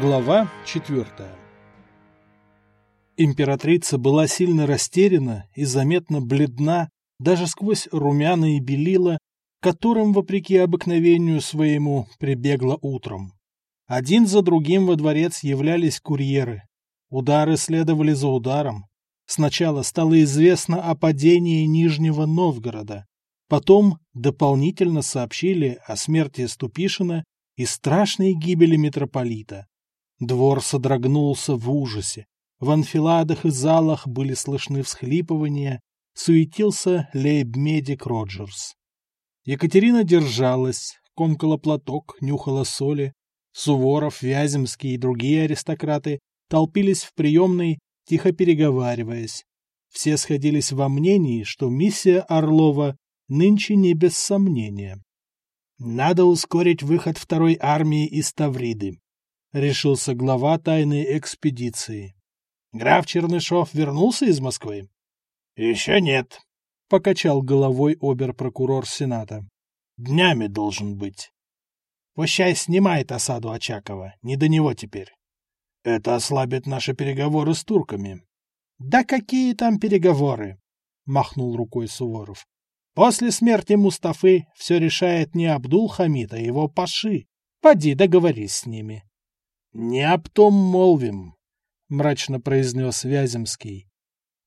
Глава четвертая Императрица была сильно растеряна и заметно бледна даже сквозь румяна и белила, которым, вопреки обыкновению своему, прибегла утром. Один за другим во дворец являлись курьеры. Удары следовали за ударом. Сначала стало известно о падении Нижнего Новгорода. Потом дополнительно сообщили о смерти Ступишина и страшной гибели митрополита. Двор содрогнулся в ужасе. В анфиладах и залах были слышны всхлипывания, суетился лейб-медик Роджерс. Екатерина держалась, комкала платок, нюхала соли. Суворов, Вяземский и другие аристократы толпились в приемной, тихо переговариваясь. Все сходились во мнении, что миссия Орлова нынче не без сомнения. «Надо ускорить выход второй армии из Тавриды», — решился глава тайной экспедиции. «Граф Чернышов вернулся из Москвы?» «Еще нет», — покачал головой обер-прокурор Сената. «Днями должен быть». «Пущай снимает осаду Очакова, не до него теперь». «Это ослабит наши переговоры с турками». «Да какие там переговоры?» — махнул рукой Суворов. «После смерти Мустафы все решает не Абдул-Хамид, а его паши. Поди договорись с ними». «Не об том молвим», — мрачно произнес Вяземский.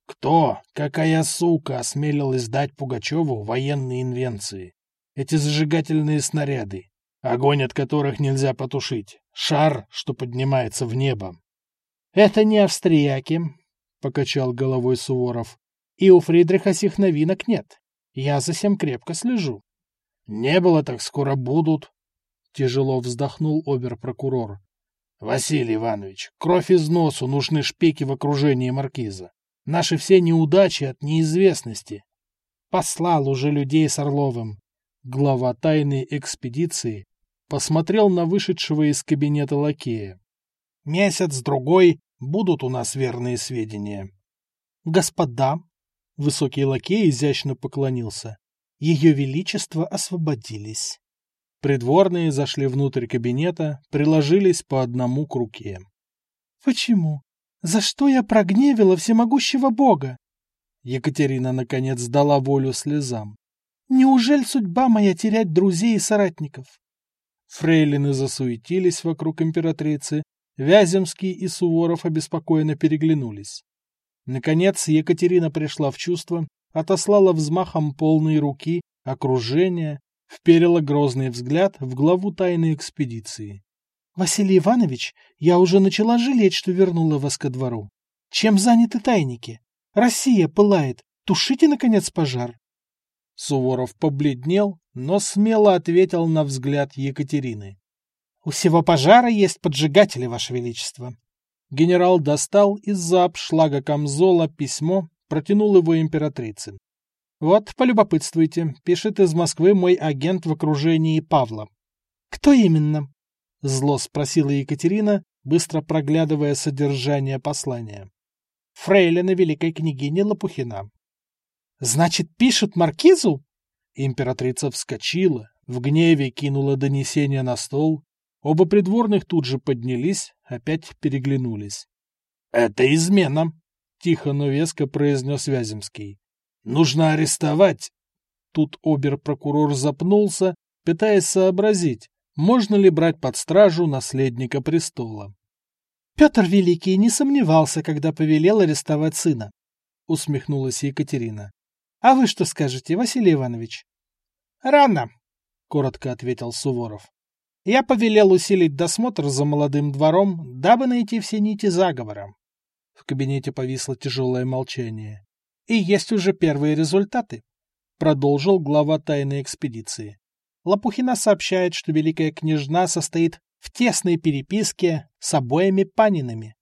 Кто, какая сука, осмелилась дать Пугачеву военные инвенции? Эти зажигательные снаряды, огонь от которых нельзя потушить, шар, что поднимается в небо. — Это не австрияки, — покачал головой Суворов. — И у Фридриха сих новинок нет. Я за всем крепко слежу. — Не было, так скоро будут, — тяжело вздохнул обер-прокурор. — Василий Иванович, кровь из носу, нужны шпики в окружении маркиза. Наши все неудачи от неизвестности. Послал уже людей с Орловым. Глава тайной экспедиции посмотрел на вышедшего из кабинета лакея. Месяц-другой будут у нас верные сведения. Господа, высокий лакей изящно поклонился, ее величество освободились. Придворные зашли внутрь кабинета, приложились по одному к руке. — Почему? За что я прогневила всемогущего Бога? Екатерина, наконец, дала волю слезам. Неужели судьба моя терять друзей и соратников? Фрейлины засуетились вокруг императрицы, Вяземский и Суворов обеспокоенно переглянулись. Наконец Екатерина пришла в чувство, отослала взмахом полные руки, окружение, вперила грозный взгляд в главу тайной экспедиции. Василий Иванович, я уже начала жалеть, что вернула вас ко двору. Чем заняты тайники? Россия пылает. Тушите, наконец, пожар. Суворов побледнел, но смело ответил на взгляд Екатерины. — У всего пожара есть поджигатели, Ваше Величество. Генерал достал из-за обшлага камзола письмо, протянул его императрице. — Вот, полюбопытствуйте, пишет из Москвы мой агент в окружении Павла. — Кто именно? Зло спросила Екатерина, быстро проглядывая содержание послания. Фрейлина великой княгини Лопухина. «Значит, пишут маркизу?» Императрица вскочила, в гневе кинула донесение на стол. Оба придворных тут же поднялись, опять переглянулись. «Это измена!» — тихо, но веско произнес Вяземский. «Нужно арестовать!» Тут обер-прокурор запнулся, пытаясь сообразить, можно ли брать под стражу наследника престола. Петр Великий не сомневался, когда повелел арестовать сына, усмехнулась Екатерина. А вы что скажете, Василий Иванович? Рано, коротко ответил Суворов. Я повелел усилить досмотр за молодым двором, дабы найти все нити заговора. В кабинете повисло тяжелое молчание. И есть уже первые результаты, продолжил глава тайной экспедиции. Лопухина сообщает, что великая княжна состоит в тесной переписке с обоими Панинами.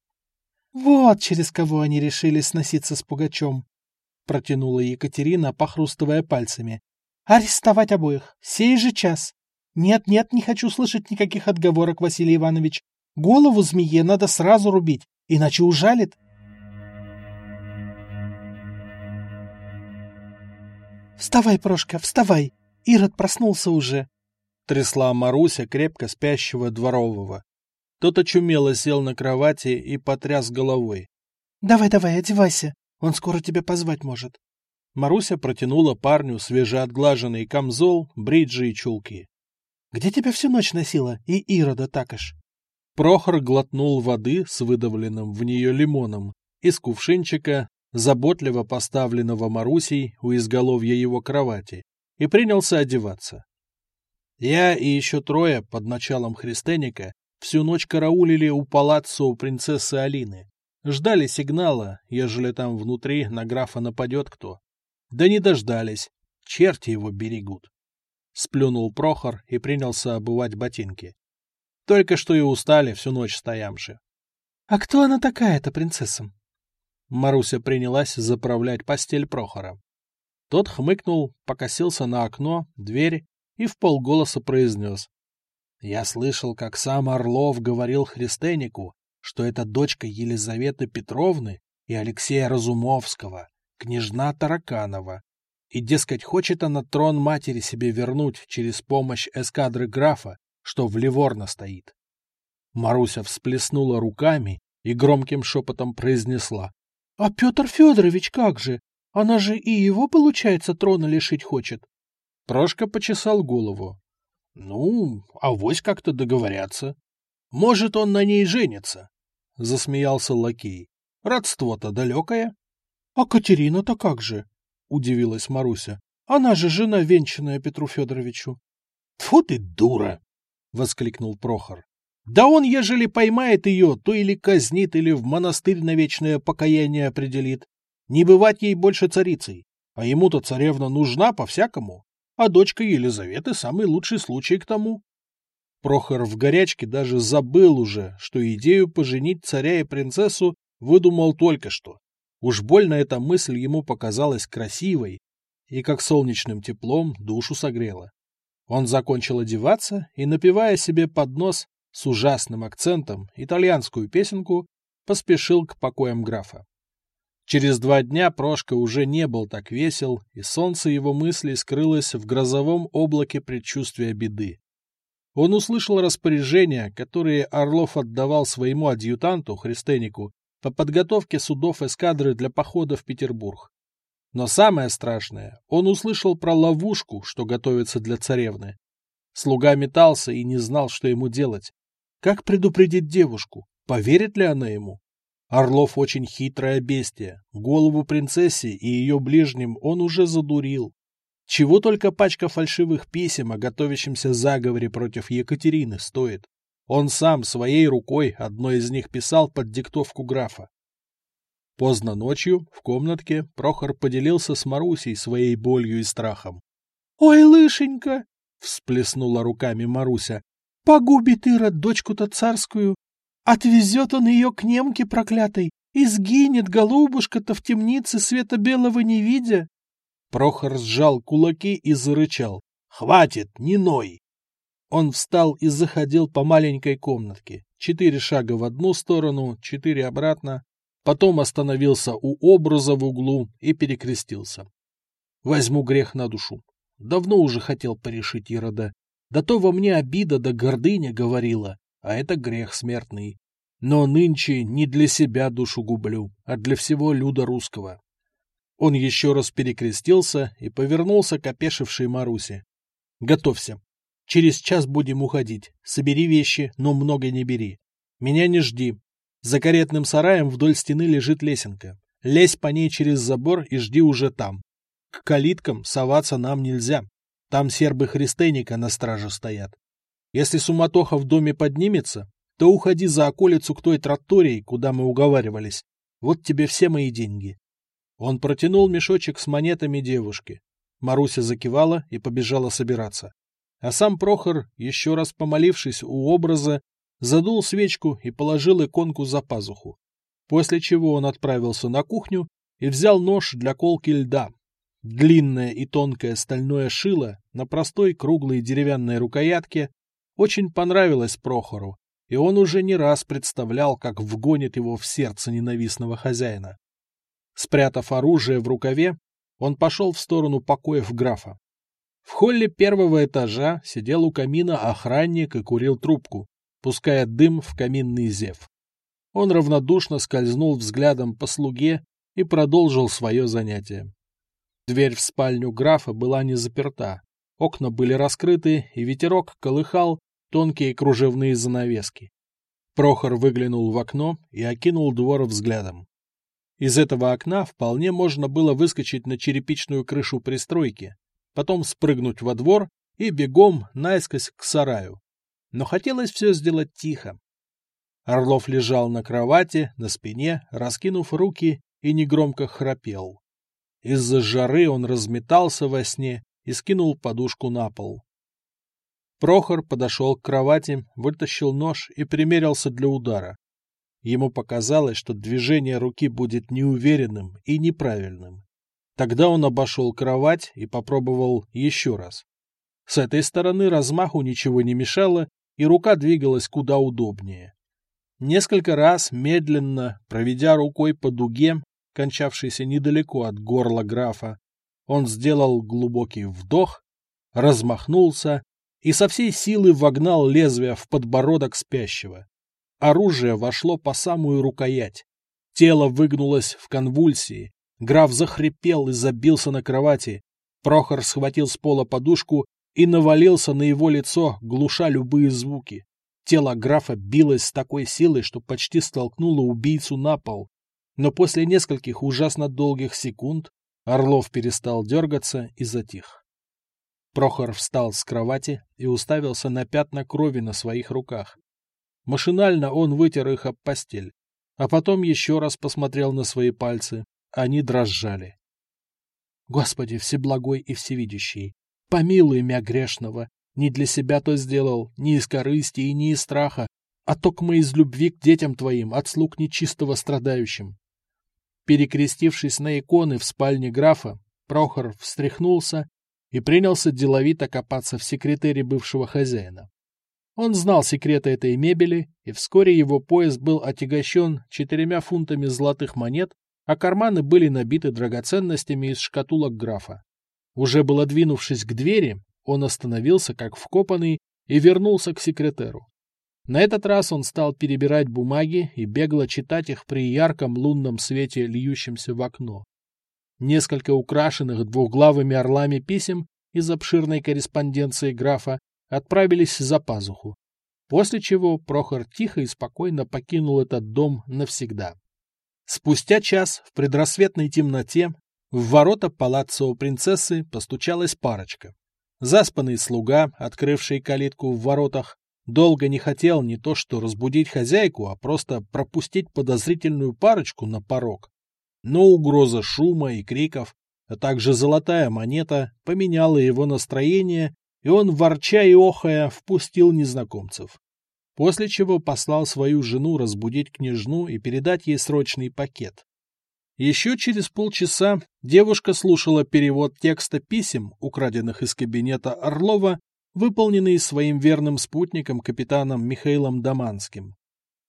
«Вот через кого они решили сноситься с Пугачем», — протянула Екатерина, похрустывая пальцами. «Арестовать обоих, сей же час. Нет-нет, не хочу слышать никаких отговорок, Василий Иванович. Голову змее надо сразу рубить, иначе ужалит». «Вставай, Прошка, вставай!» Ирод проснулся уже. Трясла Маруся крепко спящего дворового. Тот очумело сел на кровати и потряс головой. «Давай, давай, одевайся, он скоро тебя позвать может». Маруся протянула парню свежеотглаженный камзол, бриджи и чулки. «Где тебя всю ночь носила и Ирода також?» Прохор глотнул воды с выдавленным в нее лимоном из кувшинчика, заботливо поставленного Марусей у изголовья его кровати, и принялся одеваться. Я и еще трое под началом Христеника всю ночь караулили у палаццо у принцессы Алины. Ждали сигнала, ежели там внутри на графа нападет кто. Да не дождались, черти его берегут. Сплюнул Прохор и принялся обувать ботинки. Только что и устали всю ночь стоямши. — А кто она такая-то, принцесса? Маруся принялась заправлять постель Прохора. Тот хмыкнул, покосился на окно, дверь и в полголоса произнес. Я слышал, как сам Орлов говорил Христенику, что это дочка Елизаветы Петровны и Алексея Разумовского, княжна Тараканова. И, дескать, хочет она трон матери себе вернуть через помощь эскадры графа, что в Ливорно стоит. Маруся всплеснула руками и громким шепотом произнесла. — А Петр Федорович как же? Она же и его, получается, трона лишить хочет. Прошка почесал голову. — Ну, авось как-то договорятся. Может, он на ней женится, — засмеялся лакей. — Родство-то далекое. — А Катерина-то как же? — удивилась Маруся. — Она же жена венчанная Петру Федоровичу. — Тьфу ты, дура! — воскликнул Прохор. — Да он, ежели поймает ее, то или казнит, или в монастырь на вечное покаяние определит. Не бывать ей больше царицей. А ему-то царевна нужна по-всякому. А дочка Елизаветы — самый лучший случай к тому. Прохор в горячке даже забыл уже, что идею поженить царя и принцессу выдумал только что. Уж больно эта мысль ему показалась красивой и как солнечным теплом душу согрела. Он закончил одеваться и, напевая себе под нос с ужасным акцентом итальянскую песенку, поспешил к покоям графа. Через два дня Прошка уже не был так весел, и солнце его мыслей скрылось в грозовом облаке предчувствия беды. Он услышал распоряжения, которые Орлов отдавал своему адъютанту, Христенику, по подготовке судов эскадры для похода в Петербург. Но самое страшное, он услышал про ловушку, что готовится для царевны. Слуга метался и не знал, что ему делать. Как предупредить девушку? Поверит ли она ему? Орлов очень хитрое бестие. Голову принцессе и ее ближним он уже задурил. Чего только пачка фальшивых писем о готовящемся заговоре против Екатерины стоит. Он сам своей рукой одной из них писал под диктовку графа. Поздно ночью в комнатке Прохор поделился с Марусей своей болью и страхом. — Ой, лышенька! — всплеснула руками Маруся. — Погубит Ирод дочку-то царскую, Отвезет он ее к немке проклятой, и сгинет голубушка-то в темнице света белого не видя. Прохор сжал кулаки и зарычал. «Хватит, не ной!» Он встал и заходил по маленькой комнатке. Четыре шага в одну сторону, четыре обратно. Потом остановился у образа в углу и перекрестился. «Возьму грех на душу. Давно уже хотел порешить Ирода. Да то во мне обида да гордыня говорила а это грех смертный. Но нынче не для себя душу гублю, а для всего люда русского. Он еще раз перекрестился и повернулся к опешившей Марусе. «Готовься. Через час будем уходить. Собери вещи, но много не бери. Меня не жди. За каретным сараем вдоль стены лежит лесенка. Лезь по ней через забор и жди уже там. К калиткам соваться нам нельзя. Там сербы христеника на страже стоят. Если суматоха в доме поднимется, то уходи за околицу к той тротории, куда мы уговаривались. Вот тебе все мои деньги. Он протянул мешочек с монетами девушке. Маруся закивала и побежала собираться. А сам Прохор, еще раз помолившись у образа, задул свечку и положил иконку за пазуху. После чего он отправился на кухню и взял нож для колки льда. Длинное и тонкое стальное шило на простой круглой деревянной рукоятке очень понравилось Прохору, и он уже не раз представлял, как вгонит его в сердце ненавистного хозяина. Спрятав оружие в рукаве, он пошел в сторону покоев графа. В холле первого этажа сидел у камина охранник и курил трубку. пуская дым в каминный зев. Он равнодушно скользнул взглядом по слуге и продолжил свое занятие. Дверь в спальню графа была не заперта. Окна были раскрыты, и ветерок колыхал тонкие кружевные занавески. Прохор выглянул в окно и окинул двор взглядом. Из этого окна вполне можно было выскочить на черепичную крышу пристройки, потом спрыгнуть во двор и бегом наискось к сараю. Но хотелось все сделать тихо. Орлов лежал на кровати, на спине, раскинув руки и негромко храпел. Из-за жары он разметался во сне и скинул подушку на пол. Прохор подошел к кровати, вытащил нож и примерился для удара. Ему показалось, что движение руки будет неуверенным и неправильным. Тогда он обошел кровать и попробовал еще раз. С этой стороны размаху ничего не мешало, и рука двигалась куда удобнее. Несколько раз, медленно, проведя рукой по дуге, кончавшейся недалеко от горла графа, он сделал глубокий вдох, размахнулся и со всей силы вогнал лезвие в подбородок спящего. Оружие вошло по самую рукоять. Тело выгнулось в конвульсии. Граф захрипел и забился на кровати. Прохор схватил с пола подушку и навалился на его лицо, глуша любые звуки. Тело графа билось с такой силой, что почти столкнуло убийцу на пол. Но после нескольких ужасно долгих секунд Орлов перестал дергаться и затих. Прохор встал с кровати и уставился на пятна крови на своих руках. Машинально он вытер их об постель, а потом еще раз посмотрел на свои пальцы. Они дрожали. Господи, всеблагой и всевидящий, помилуй меня грешного. Не для себя то сделал, не из корысти и не из страха, а токмо из любви к детям твоим, от слуг нечистого страдающим. Перекрестившись на иконы в спальне графа, Прохор встряхнулся и принялся деловито копаться в секретере бывшего хозяина. Он знал секреты этой мебели, и вскоре его пояс был отягощен четырьмя фунтами золотых монет, а карманы были набиты драгоценностями из шкатулок графа. Уже было двинувшись к двери, он остановился как вкопанный и вернулся к секретеру. На этот раз он стал перебирать бумаги и бегло читать их при ярком лунном свете, льющемся в окно. Несколько украшенных двухглавыми орлами писем из обширной корреспонденции графа отправились за пазуху, после чего Прохор тихо и спокойно покинул этот дом навсегда. Спустя час в предрассветной темноте в ворота палаццо у принцессы постучалась парочка. Заспанный слуга, открывший калитку в воротах, долго не хотел не то что разбудить хозяйку, а просто пропустить подозрительную парочку на порог. Но угроза шума и криков, а также золотая монета поменяла его настроение, и он, ворча и охая, впустил незнакомцев. После чего послал свою жену разбудить княжну и передать ей срочный пакет. Еще через полчаса девушка слушала перевод текста писем, украденных из кабинета Орлова, выполненный своим верным спутником капитаном Михаилом Даманским.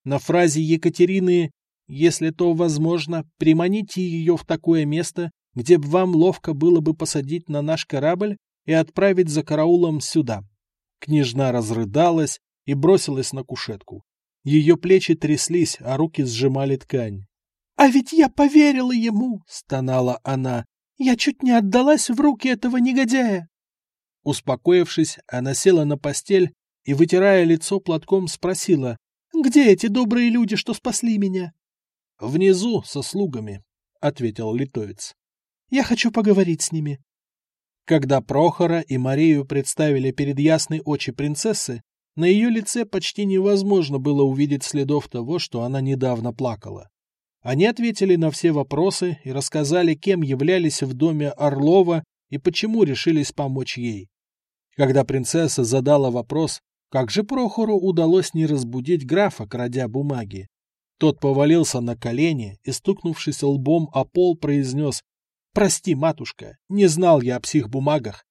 На фразе Екатерины если то возможно, приманите ее в такое место, где б вам ловко было бы посадить на наш корабль и отправить за караулом сюда. Княжна разрыдалась и бросилась на кушетку. Ее плечи тряслись, а руки сжимали ткань. — А ведь я поверила ему! — стонала она. — Я чуть не отдалась в руки этого негодяя! Успокоившись, она села на постель и, вытирая лицо платком, спросила, «Где эти добрые люди, что спасли меня?» — Внизу, со слугами, — ответил литовец. — Я хочу поговорить с ними. Когда Прохора и Марию представили перед ясной очи принцессы, на ее лице почти невозможно было увидеть следов того, что она недавно плакала. Они ответили на все вопросы и рассказали, кем являлись в доме Орлова и почему решились помочь ей. Когда принцесса задала вопрос, как же Прохору удалось не разбудить графа, крадя бумаги, тот повалился на колени и, стукнувшись лбом о пол, произнес «Прости, матушка, не знал я о психбумагах.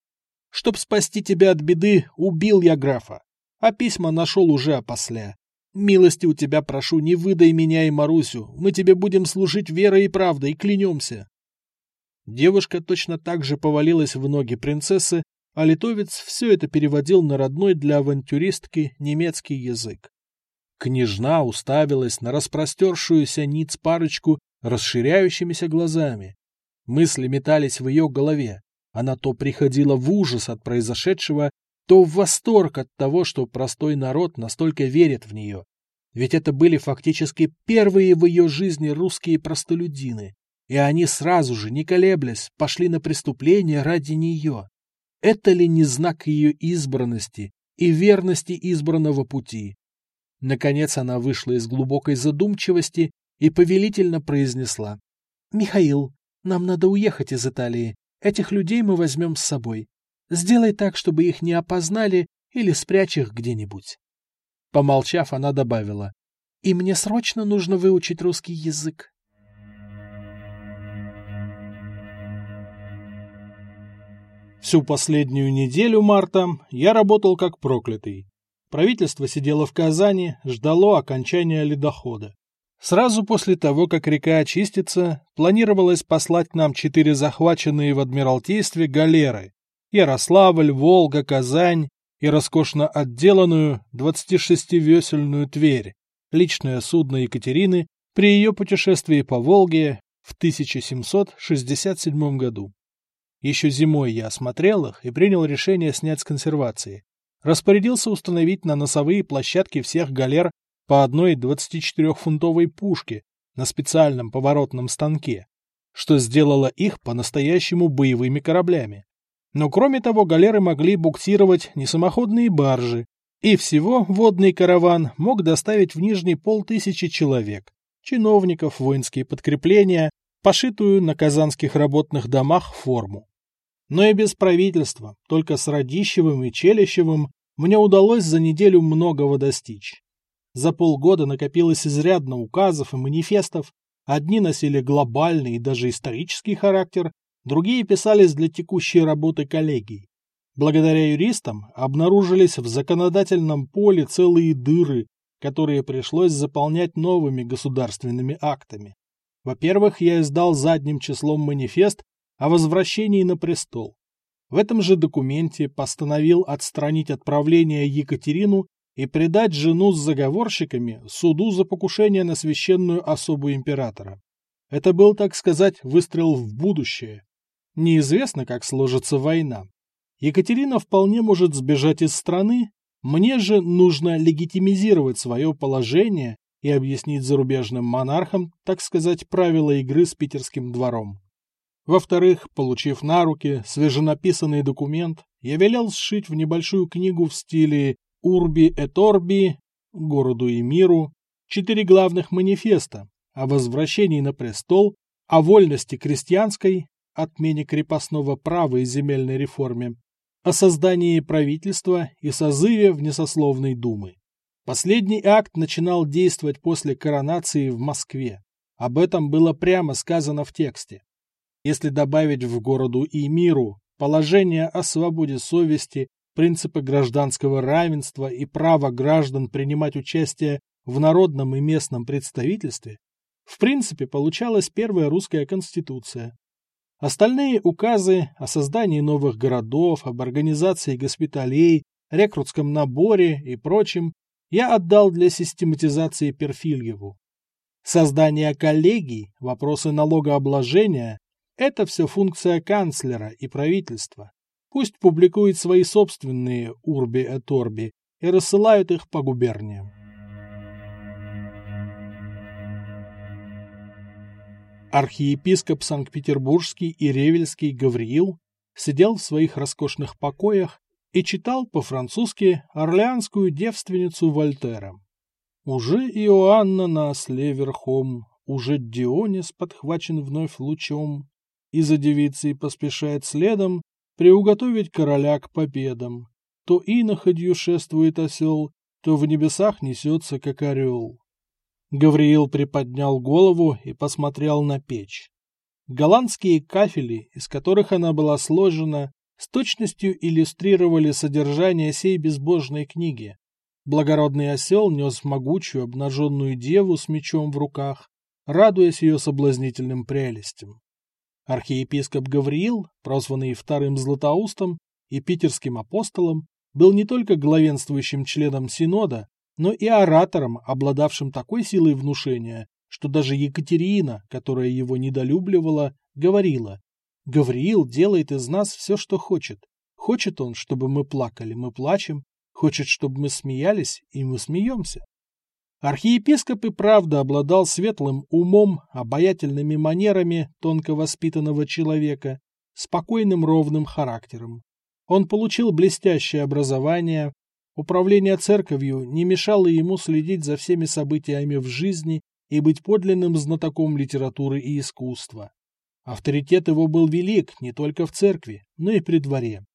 Чтоб спасти тебя от беды, убил я графа, а письма нашел уже опосля. Милости у тебя прошу, не выдай меня и Марусю, мы тебе будем служить верой и правдой, клянемся». Девушка точно так же повалилась в ноги принцессы, а литовец все это переводил на родной для авантюристки немецкий язык. Княжна уставилась на распростершуюся ниц парочку расширяющимися глазами. Мысли метались в ее голове. Она то приходила в ужас от произошедшего, то в восторг от того, что простой народ настолько верит в нее. Ведь это были фактически первые в ее жизни русские простолюдины, и они сразу же, не колеблясь, пошли на преступление ради нее. Это ли не знак ее избранности и верности избранного пути? Наконец она вышла из глубокой задумчивости и повелительно произнесла. «Михаил, нам надо уехать из Италии. Этих людей мы возьмем с собой. Сделай так, чтобы их не опознали или спрячь их где-нибудь». Помолчав, она добавила. «И мне срочно нужно выучить русский язык». Всю последнюю неделю марта я работал как проклятый. Правительство сидело в Казани, ждало окончания ледохода. Сразу после того, как река очистится, планировалось послать нам четыре захваченные в Адмиралтействе галеры – Ярославль, Волга, Казань и роскошно отделанную 26-весельную Тверь, личное судно Екатерины при ее путешествии по Волге в 1767 году. Еще зимой я осмотрел их и принял решение снять с консервации. Распорядился установить на носовые площадки всех галер по одной 24-фунтовой пушке на специальном поворотном станке, что сделало их по-настоящему боевыми кораблями. Но кроме того, галеры могли буксировать несамоходные баржи, и всего водный караван мог доставить в Нижний полтысячи человек, чиновников, воинские подкрепления, пошитую на казанских работных домах форму. Но и без правительства, только с Радищевым и Челищевым мне удалось за неделю многого достичь. За полгода накопилось изрядно указов и манифестов, одни носили глобальный и даже исторический характер, другие писались для текущей работы коллегий. Благодаря юристам обнаружились в законодательном поле целые дыры, которые пришлось заполнять новыми государственными актами. Во-первых, я издал задним числом манифест о возвращении на престол. В этом же документе постановил отстранить от правления Екатерину и предать жену с заговорщиками суду за покушение на священную особу императора. Это был, так сказать, выстрел в будущее. Неизвестно, как сложится война. Екатерина вполне может сбежать из страны, мне же нужно легитимизировать свое положение и объяснить зарубежным монархам, так сказать, правила игры с питерским двором. Во-вторых, получив на руки свеженаписанный документ, я велел сшить в небольшую книгу в стиле Урби et Орби, городу и миру, четыре главных манифеста о возвращении на престол, о вольности крестьянской, отмене крепостного права и земельной реформе, о создании правительства и созыве внесословной думы. Последний акт начинал действовать после коронации в Москве. Об этом было прямо сказано в тексте. Если добавить в городу и миру положение о свободе совести принципы гражданского равенства и право граждан принимать участие в народном и местном представительстве, в принципе получалась первая русская конституция. Остальные указы о создании новых городов, об организации госпиталей, рекрутском наборе и прочем я отдал для систематизации Перфильеву. Создание коллегий, вопросы налогообложения – это все функция канцлера и правительства. Пусть публикует свои собственные урби et орби и рассылают их по губерниям. Архиепископ Санкт-Петербургский и Ревельский Гавриил сидел в своих роскошных покоях и читал по-французски орлеанскую девственницу Вольтера. Уже Иоанна на осле верхом, уже Дионис подхвачен вновь лучом, и за девицей поспешает следом приуготовить короля к победам. То иноходью шествует осел, то в небесах несется, как орел. Гавриил приподнял голову и посмотрел на печь. Голландские кафели, из которых она была сложена, с точностью иллюстрировали содержание сей безбожной книги. Благородный осел нес могучую обнаженную деву с мечом в руках, радуясь ее соблазнительным прелестям. Архиепископ Гавриил, прозванный Вторым Златоустом и питерским апостолом, был не только главенствующим членом Синода, но и оратором, обладавшим такой силой внушения, что даже Екатерина, которая его недолюбливала, говорила, «Гавриил делает из нас все, что хочет. Хочет он, чтобы мы плакали, мы плачем. Хочет, чтобы мы смеялись, и мы смеемся». Архиепископ и правда обладал светлым умом, обаятельными манерами тонко воспитанного человека, спокойным ровным характером. Он получил блестящее образование, управление церковью не мешало ему следить за всеми событиями в жизни и быть подлинным знатоком литературы и искусства. Авторитет его был велик не только в церкви, но и при дворе.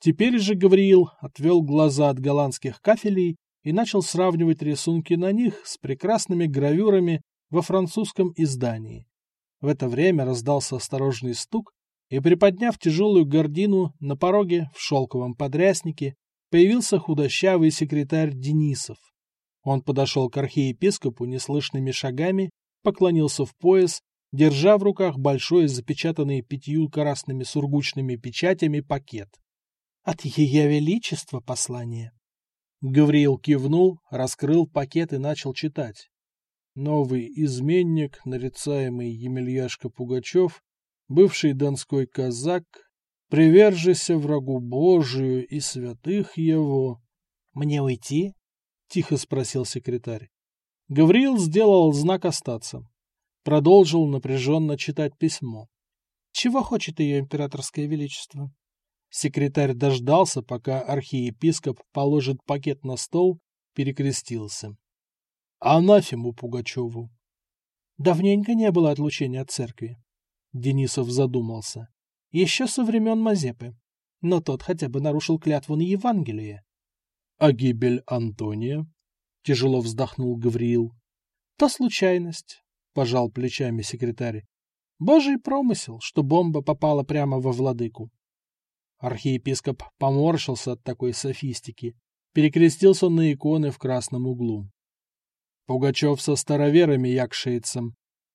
Теперь же Гавриил отвел глаза от голландских кафелей и начал сравнивать рисунки на них с прекрасными гравюрами во французском издании. В это время раздался осторожный стук, и, приподняв тяжелую гордину, на пороге в шелковом подряснике появился худощавый секретарь Денисов. Он подошел к архиепископу неслышными шагами, поклонился в пояс, держа в руках большой запечатанный пятью красными сургучными печатями пакет. «От Ее Величества послание!» Гавриил кивнул, раскрыл пакет и начал читать. Новый изменник, нарицаемый Емельяшка Пугачев, бывший донской казак, привержися врагу Божию и святых его. — Мне уйти? — тихо спросил секретарь. Гавриил сделал знак остаться. Продолжил напряженно читать письмо. — Чего хочет ее императорское величество? Секретарь дождался, пока архиепископ положит пакет на стол, перекрестился. Анафему Пугачеву. Давненько не было отлучения от церкви. Денисов задумался. Еще со времен Мазепы. Но тот хотя бы нарушил клятву на Евангелие. А гибель Антония? Тяжело вздохнул Гавриил. То случайность, пожал плечами секретарь. Божий промысел, что бомба попала прямо во владыку. Архиепископ поморщился от такой софистики, перекрестился на иконы в красном углу. Пугачев со староверами якшается.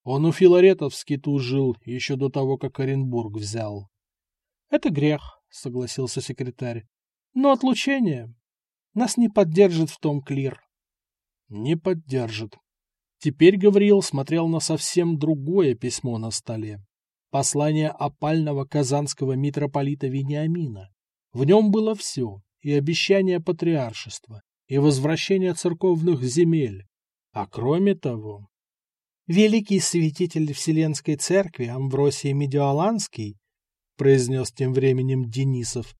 Он у Филаретов в скиту жил еще до того, как Оренбург взял. — Это грех, — согласился секретарь. — Но отлучение. Нас не поддержит в том клир. — Не поддержит. Теперь Гавриил смотрел на совсем другое письмо на столе послание опального казанского митрополита Вениамина. В нем было все, и обещание патриаршества, и возвращение церковных земель. А кроме того... Великий святитель Вселенской Церкви Амвросий Медиаланский, произнес тем временем Денисов,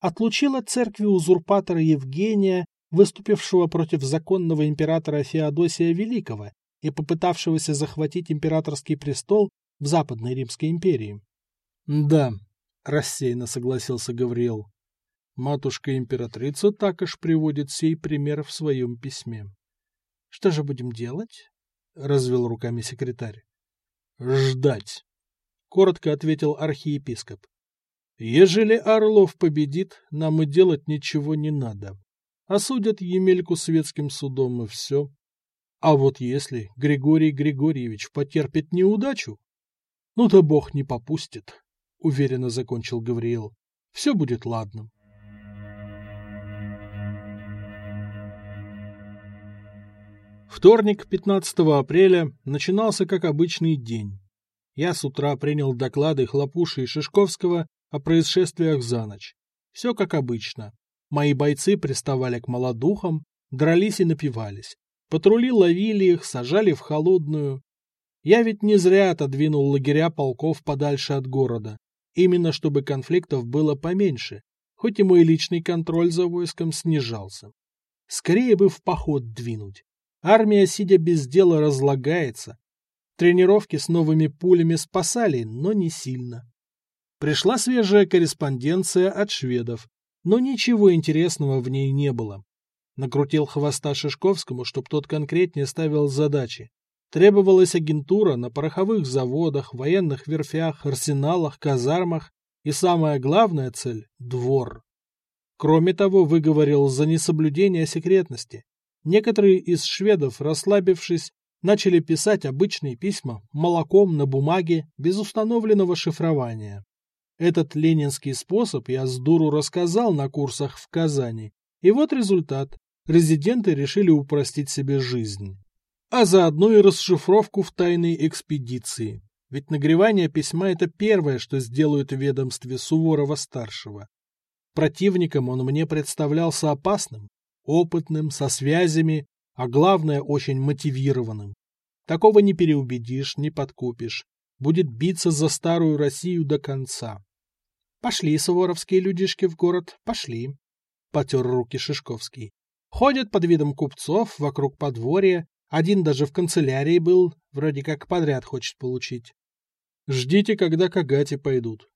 отлучил от церкви узурпатора Евгения, выступившего против законного императора Феодосия Великого и попытавшегося захватить императорский престол в Западной Римской империи. — Да, — рассеянно согласился Гавриил. Матушка-императрица так аж приводит сей пример в своем письме. — Что же будем делать? — развел руками секретарь. — Ждать, — коротко ответил архиепископ. — Ежели Орлов победит, нам и делать ничего не надо. Осудят Емельку светским судом и все. А вот если Григорий Григорьевич потерпит неудачу, ну да бог не попустит, уверенно закончил Гавриил. Все будет ладно. Вторник, 15 апреля, начинался как обычный день. Я с утра принял доклады Хлопуши и Шишковского о происшествиях за ночь. Все как обычно. Мои бойцы приставали к молодухам, дрались и напивались. Патрули ловили их, сажали в холодную, я ведь не зря отодвинул лагеря полков подальше от города, именно чтобы конфликтов было поменьше, хоть и мой личный контроль за войском снижался. Скорее бы в поход двинуть. Армия, сидя без дела, разлагается. Тренировки с новыми пулями спасали, но не сильно. Пришла свежая корреспонденция от шведов, но ничего интересного в ней не было. Накрутил хвоста Шишковскому, чтоб тот конкретнее ставил задачи. Требовалась агентура на пороховых заводах, военных верфях, арсеналах, казармах и самая главная цель – двор. Кроме того, выговорил за несоблюдение секретности. Некоторые из шведов, расслабившись, начали писать обычные письма молоком на бумаге без установленного шифрования. Этот ленинский способ я с дуру рассказал на курсах в Казани. И вот результат. Резиденты решили упростить себе жизнь. А заодно и расшифровку в тайной экспедиции. Ведь нагревание письма – это первое, что сделают в ведомстве Суворова-старшего. Противником он мне представлялся опасным, опытным, со связями, а главное, очень мотивированным. Такого не переубедишь, не подкупишь. Будет биться за старую Россию до конца. Пошли суворовские людишки в город, пошли. Потер руки Шишковский. Ходят под видом купцов вокруг подворья, один даже в канцелярии был, вроде как подряд хочет получить. Ждите, когда Кагати пойдут.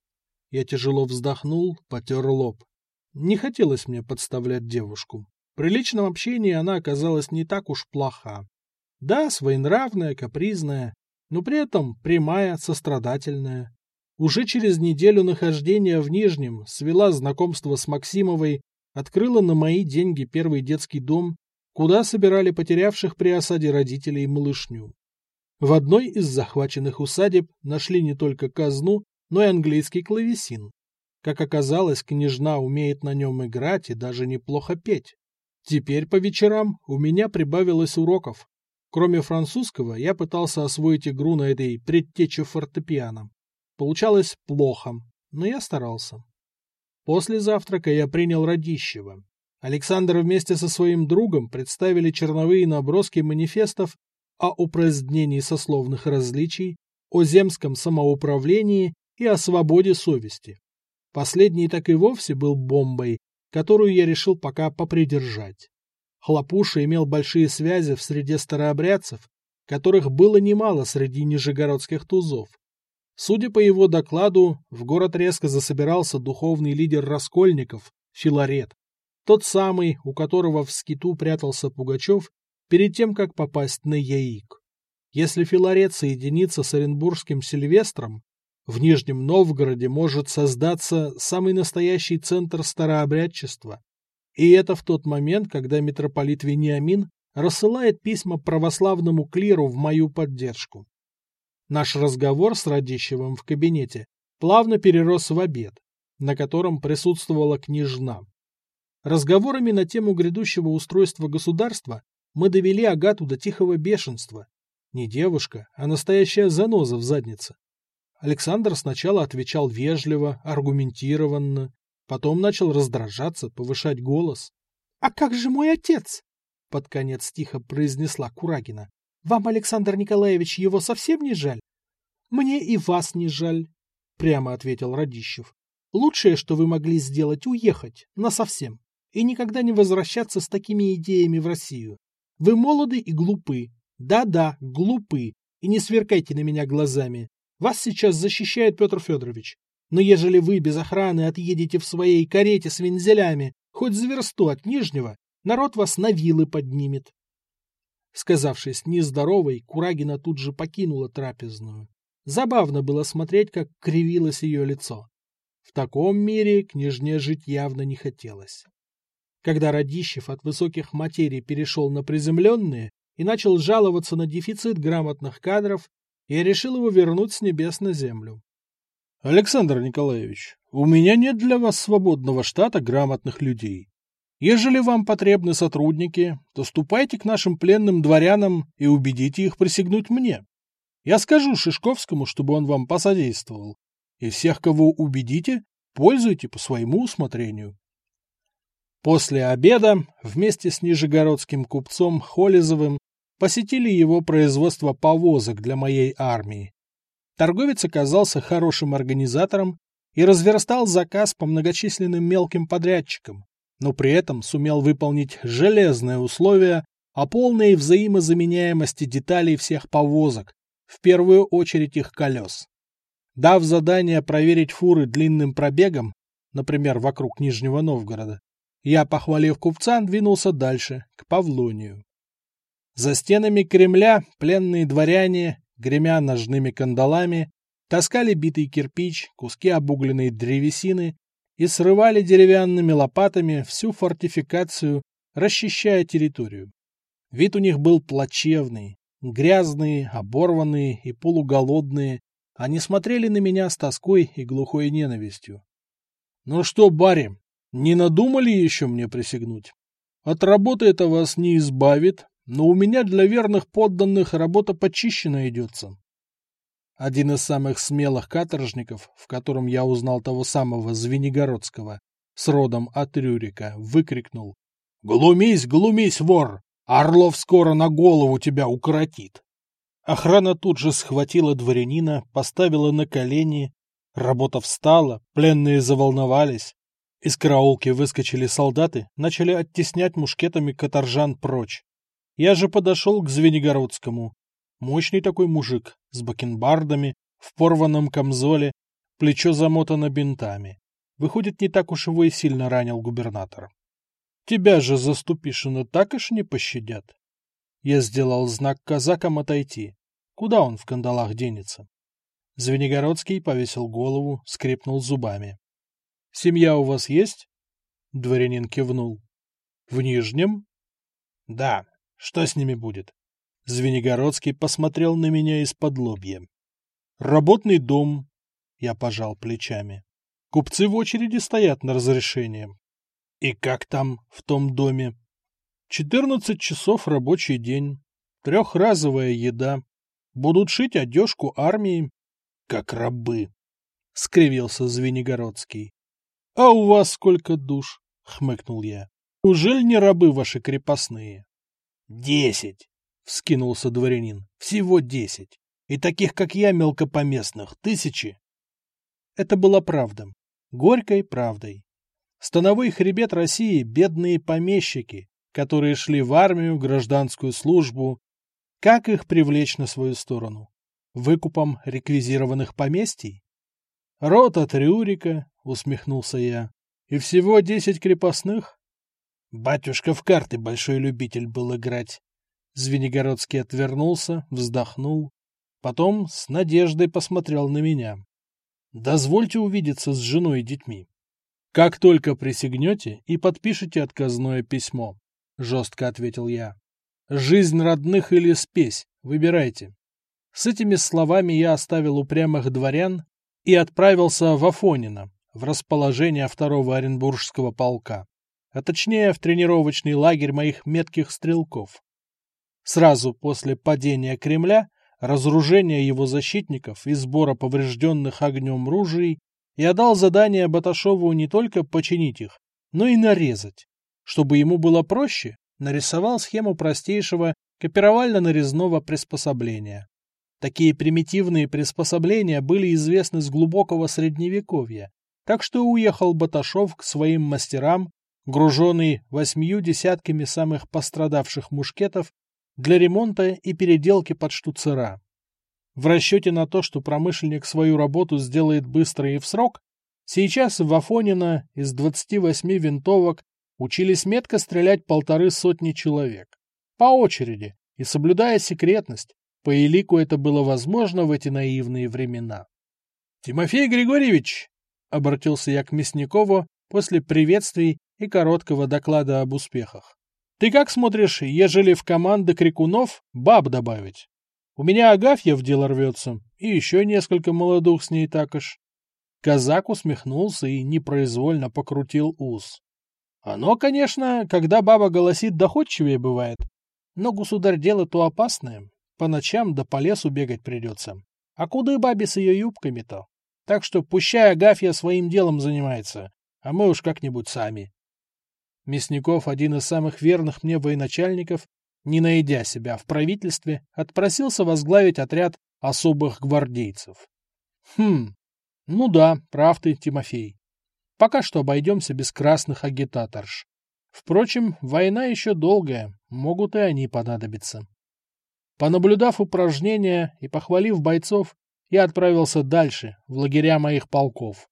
Я тяжело вздохнул, потер лоб. Не хотелось мне подставлять девушку. При личном общении она оказалась не так уж плоха. Да, своенравная, капризная, но при этом прямая, сострадательная. Уже через неделю нахождения в Нижнем свела знакомство с Максимовой, открыла на мои деньги первый детский дом, куда собирали потерявших при осаде родителей малышню. В одной из захваченных усадеб нашли не только казну, но и английский клавесин. Как оказалось, княжна умеет на нем играть и даже неплохо петь. Теперь по вечерам у меня прибавилось уроков. Кроме французского, я пытался освоить игру на этой предтече фортепиано. Получалось плохо, но я старался. После завтрака я принял Радищева. Александр вместе со своим другом представили черновые наброски манифестов о упразднении сословных различий, о земском самоуправлении и о свободе совести. Последний так и вовсе был бомбой, которую я решил пока попридержать. Хлопуша имел большие связи в среде старообрядцев, которых было немало среди нижегородских тузов. Судя по его докладу, в город резко засобирался духовный лидер раскольников, Филарет, тот самый, у которого в скиту прятался Пугачев перед тем, как попасть на Яик. Если Филарет соединится с Оренбургским Сильвестром, в Нижнем Новгороде может создаться самый настоящий центр старообрядчества. И это в тот момент, когда митрополит Вениамин рассылает письма православному клиру в мою поддержку. Наш разговор с Радищевым в кабинете плавно перерос в обед, на котором присутствовала княжна. Разговорами на тему грядущего устройства государства мы довели Агату до тихого бешенства. Не девушка, а настоящая заноза в заднице. Александр сначала отвечал вежливо, аргументированно, потом начал раздражаться, повышать голос. — А как же мой отец? — под конец тихо произнесла Курагина. — Вам, Александр Николаевич, его совсем не жаль? — Мне и вас не жаль, — прямо ответил Радищев. — Лучшее, что вы могли сделать, уехать, насовсем, и никогда не возвращаться с такими идеями в Россию. Вы молоды и глупы. Да-да, глупы. И не сверкайте на меня глазами. Вас сейчас защищает Петр Федорович. Но ежели вы без охраны отъедете в своей карете с вензелями, хоть за версту от Нижнего, народ вас на вилы поднимет. Сказавшись нездоровой, Курагина тут же покинула трапезную. Забавно было смотреть, как кривилось ее лицо. В таком мире княжне жить явно не хотелось. Когда Радищев от высоких материй перешел на приземленные и начал жаловаться на дефицит грамотных кадров, я решил его вернуть с небес на землю. Александр Николаевич, у меня нет для вас свободного штата грамотных людей. Ежели вам потребны сотрудники, то ступайте к нашим пленным дворянам и убедите их присягнуть мне. Я скажу Шишковскому, чтобы он вам посодействовал. И всех, кого убедите, пользуйте по своему усмотрению. После обеда вместе с нижегородским купцом Холизовым посетили его производство повозок для моей армии. Торговец оказался хорошим организатором и разверстал заказ по многочисленным мелким подрядчикам, но при этом сумел выполнить железное условие о полной взаимозаменяемости деталей всех повозок, в первую очередь их колес. Дав задание проверить фуры длинным пробегом, например, вокруг Нижнего Новгорода, я, похвалив купца, двинулся дальше, к Павлонию. За стенами Кремля пленные дворяне, гремя ножными кандалами, таскали битый кирпич, куски обугленной древесины и срывали деревянными лопатами всю фортификацию, расчищая территорию. Вид у них был плачевный. Грязные, оборванные и полуголодные, они смотрели на меня с тоской и глухой ненавистью. — Ну что, барин, не надумали еще мне присягнуть? От работы это вас не избавит, но у меня для верных подданных работа почище найдется. Один из самых смелых каторжников, в котором я узнал того самого Звенигородского, с родом от Рюрика, выкрикнул. — Глумись, глумись, вор! Орлов скоро на голову тебя укоротит! Охрана тут же схватила дворянина, поставила на колени. Работа встала, пленные заволновались. Из караулки выскочили солдаты, начали оттеснять мушкетами каторжан прочь. Я же подошел к Звенигородскому. Мощный такой мужик, с бакенбардами, в порванном камзоле, плечо замотано бинтами. Выходит, не так уж его и сильно ранил губернатор. Тебя же заступишина так ишь не пощадят. Я сделал знак казакам отойти. Куда он в кандалах денется? Звенигородский повесил голову, скрипнул зубами. — Семья у вас есть? Дворянин кивнул. — В Нижнем? — Да. Что с ними будет? Звенигородский посмотрел на меня из-под лобья. Работный дом. Я пожал плечами. Купцы в очереди стоят на разрешение. И как там, в том доме? Четырнадцать часов рабочий день. Трехразовая еда. Будут шить одежку армии. Как рабы. — скривился Звенигородский. — А у вас сколько душ? — хмыкнул я. — Ужель не рабы ваши крепостные? — Десять. — вскинулся дворянин. — Всего десять. И таких, как я, мелкопоместных, тысячи. Это была правда. Горькой правдой. Становой хребет России — бедные помещики, которые шли в армию, гражданскую службу. Как их привлечь на свою сторону? Выкупом реквизированных поместий? Рот от Рюрика, — усмехнулся я. И всего десять крепостных? Батюшка в карты большой любитель был играть. Звенигородский отвернулся, вздохнул. Потом с надеждой посмотрел на меня. «Дозвольте увидеться с женой и детьми. Как только присягнете и подпишете отказное письмо», — жестко ответил я. «Жизнь родных или спесь, выбирайте». С этими словами я оставил упрямых дворян и отправился в Афонино, в расположение второго Оренбургского полка, а точнее в тренировочный лагерь моих метких стрелков. Сразу после падения Кремля, разоружения его защитников и сбора поврежденных огнем ружей, я дал задание Баташову не только починить их, но и нарезать. Чтобы ему было проще, нарисовал схему простейшего копировально-нарезного приспособления. Такие примитивные приспособления были известны с глубокого средневековья, так что уехал Баташов к своим мастерам, груженный восьмью десятками самых пострадавших мушкетов для ремонта и переделки под штуцера. В расчете на то, что промышленник свою работу сделает быстро и в срок, сейчас в Афонино из 28 винтовок учились метко стрелять полторы сотни человек. По очереди и соблюдая секретность, по элику это было возможно в эти наивные времена. «Тимофей Григорьевич!» — обратился я к Мясникову после приветствий и короткого доклада об успехах. Ты как смотришь, ежели в команды крикунов баб добавить? У меня Агафья в дело рвется, и еще несколько молодух с ней також. Казак усмехнулся и непроизвольно покрутил ус. Оно, конечно, когда баба голосит, доходчивее бывает. Но, государь, дело то опасное. По ночам да по лесу бегать придется. А куда бабе с ее юбками-то? Так что пущай Агафья своим делом занимается, а мы уж как-нибудь сами. Мясников, один из самых верных мне военачальников, не найдя себя в правительстве, отпросился возглавить отряд особых гвардейцев. Хм, ну да, прав ты, Тимофей. Пока что обойдемся без красных агитаторш. Впрочем, война еще долгая, могут и они понадобиться. Понаблюдав упражнения и похвалив бойцов, я отправился дальше, в лагеря моих полков.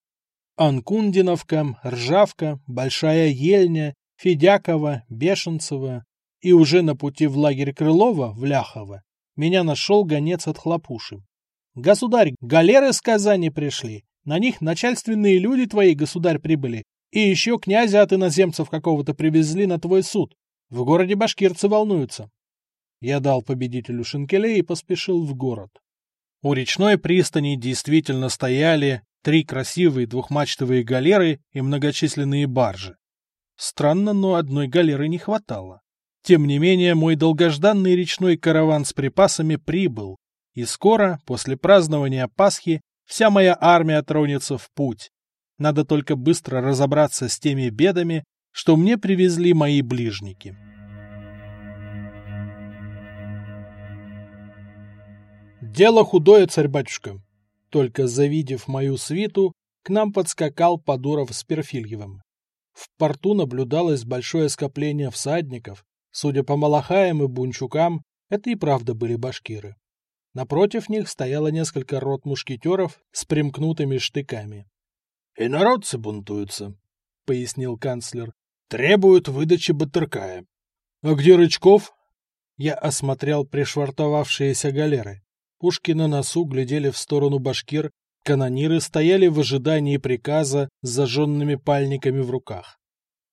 Анкундиновка, Ржавка, Большая Ельня Федякова, Бешенцева, и уже на пути в лагерь Крылова, в Ляхово, меня нашел гонец от Хлопуши. «Государь, галеры с Казани пришли. На них начальственные люди твои, государь, прибыли. И еще князя от иноземцев какого-то привезли на твой суд. В городе башкирцы волнуются». Я дал победителю шинкелей и поспешил в город. У речной пристани действительно стояли три красивые двухмачтовые галеры и многочисленные баржи. Странно, но одной галеры не хватало. Тем не менее, мой долгожданный речной караван с припасами прибыл, и скоро, после празднования Пасхи, вся моя армия тронется в путь. Надо только быстро разобраться с теми бедами, что мне привезли мои ближники. Дело худое, царь-батюшка. Только завидев мою свиту, к нам подскакал Подуров с Перфильевым. В порту наблюдалось большое скопление всадников. Судя по малахаям и бунчукам, это и правда были башкиры. Напротив них стояло несколько рот мушкетеров с примкнутыми штыками. — И народцы бунтуются, — пояснил канцлер. — Требуют выдачи Батыркая. — А где Рычков? Я осмотрел пришвартовавшиеся галеры. Пушки на носу глядели в сторону башкир, канониры стояли в ожидании приказа с зажженными пальниками в руках.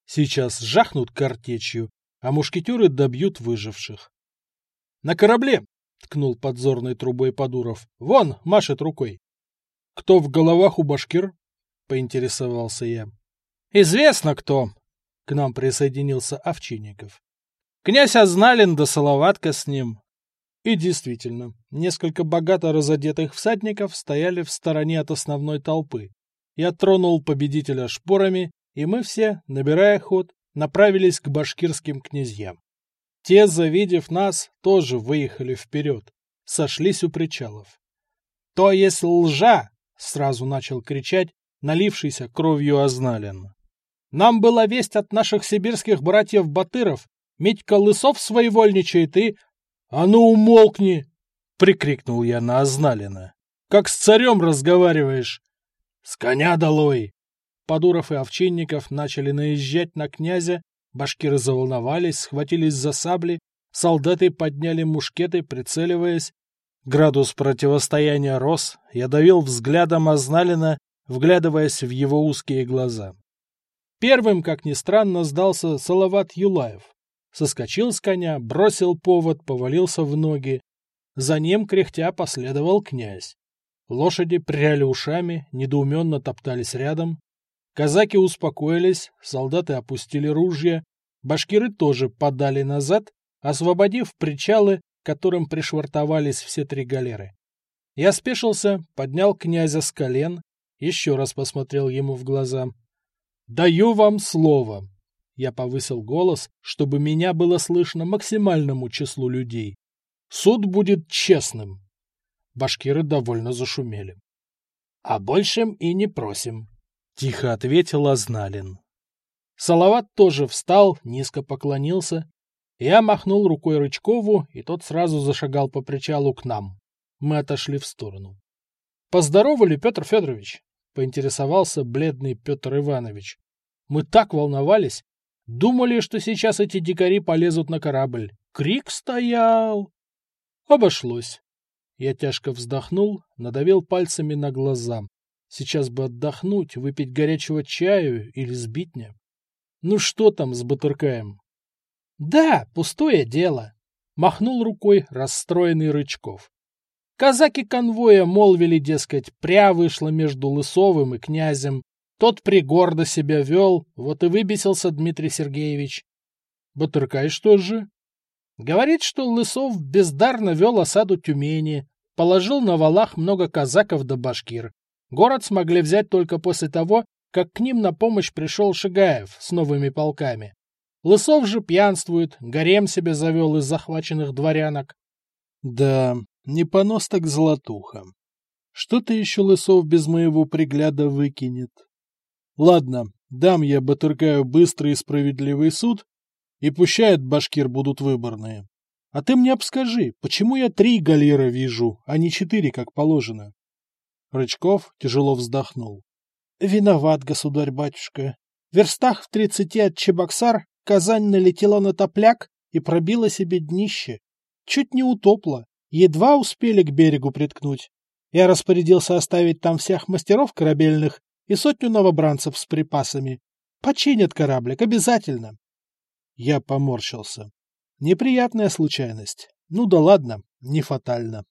Сейчас жахнут картечью, а мушкетеры добьют выживших. — На корабле! — ткнул подзорной трубой Подуров. — Вон, машет рукой. — Кто в головах у башкир? — поинтересовался я. — Известно кто! — к нам присоединился Овчинников. — Князь Азналин да Салаватка с ним. И действительно, несколько богато разодетых всадников стояли в стороне от основной толпы. Я тронул победителя шпорами, и мы все, набирая ход, направились к башкирским князьям. Те, завидев нас, тоже выехали вперед, сошлись у причалов. — То есть лжа! — сразу начал кричать, налившийся кровью Азналин. — Нам была весть от наших сибирских братьев Батыров. Митька Лысов своевольничает и «А ну умолкни!» — прикрикнул я на Озналина. «Как с царем разговариваешь!» «С коня долой!» Подуров и Овчинников начали наезжать на князя, башкиры заволновались, схватились за сабли, солдаты подняли мушкеты, прицеливаясь. Градус противостояния рос, я давил взглядом Озналина, вглядываясь в его узкие глаза. Первым, как ни странно, сдался Салават Юлаев соскочил с коня, бросил повод, повалился в ноги. За ним, кряхтя, последовал князь. Лошади пряли ушами, недоуменно топтались рядом. Казаки успокоились, солдаты опустили ружья, башкиры тоже подали назад, освободив причалы, которым пришвартовались все три галеры. Я спешился, поднял князя с колен, еще раз посмотрел ему в глаза. «Даю вам слово. Я повысил голос, чтобы меня было слышно максимальному числу людей. Суд будет честным. Башкиры довольно зашумели. — А большим и не просим, — тихо ответил Азналин. Салават тоже встал, низко поклонился. Я махнул рукой Рычкову, и тот сразу зашагал по причалу к нам. Мы отошли в сторону. — Поздоровали, Петр Федорович? — поинтересовался бледный Петр Иванович. Мы так волновались, Думали, что сейчас эти дикари полезут на корабль. Крик стоял. Обошлось. Я тяжко вздохнул, надавил пальцами на глаза. Сейчас бы отдохнуть, выпить горячего чаю или сбитня. Ну что там с Батыркаем? Да, пустое дело. Махнул рукой расстроенный Рычков. Казаки конвоя молвили, дескать, пря вышла между Лысовым и князем, тот пригордо себя вел, вот и выбесился Дмитрий Сергеевич. Батыркай что же? Говорит, что Лысов бездарно вел осаду Тюмени, положил на валах много казаков да башкир. Город смогли взять только после того, как к ним на помощь пришел Шигаев с новыми полками. Лысов же пьянствует, гарем себе завел из захваченных дворянок. Да, не понос так золотуха. Что-то еще Лысов без моего пригляда выкинет. Ладно, дам я Батыркаю быстрый и справедливый суд, и пущает башкир будут выборные. А ты мне обскажи, почему я три галера вижу, а не четыре, как положено? Рычков тяжело вздохнул. Виноват, государь-батюшка. В верстах в тридцати от Чебоксар Казань налетела на топляк и пробила себе днище. Чуть не утопла, едва успели к берегу приткнуть. Я распорядился оставить там всех мастеров корабельных и сотню новобранцев с припасами. Починят кораблик, обязательно. Я поморщился. Неприятная случайность. Ну да ладно, не фатально.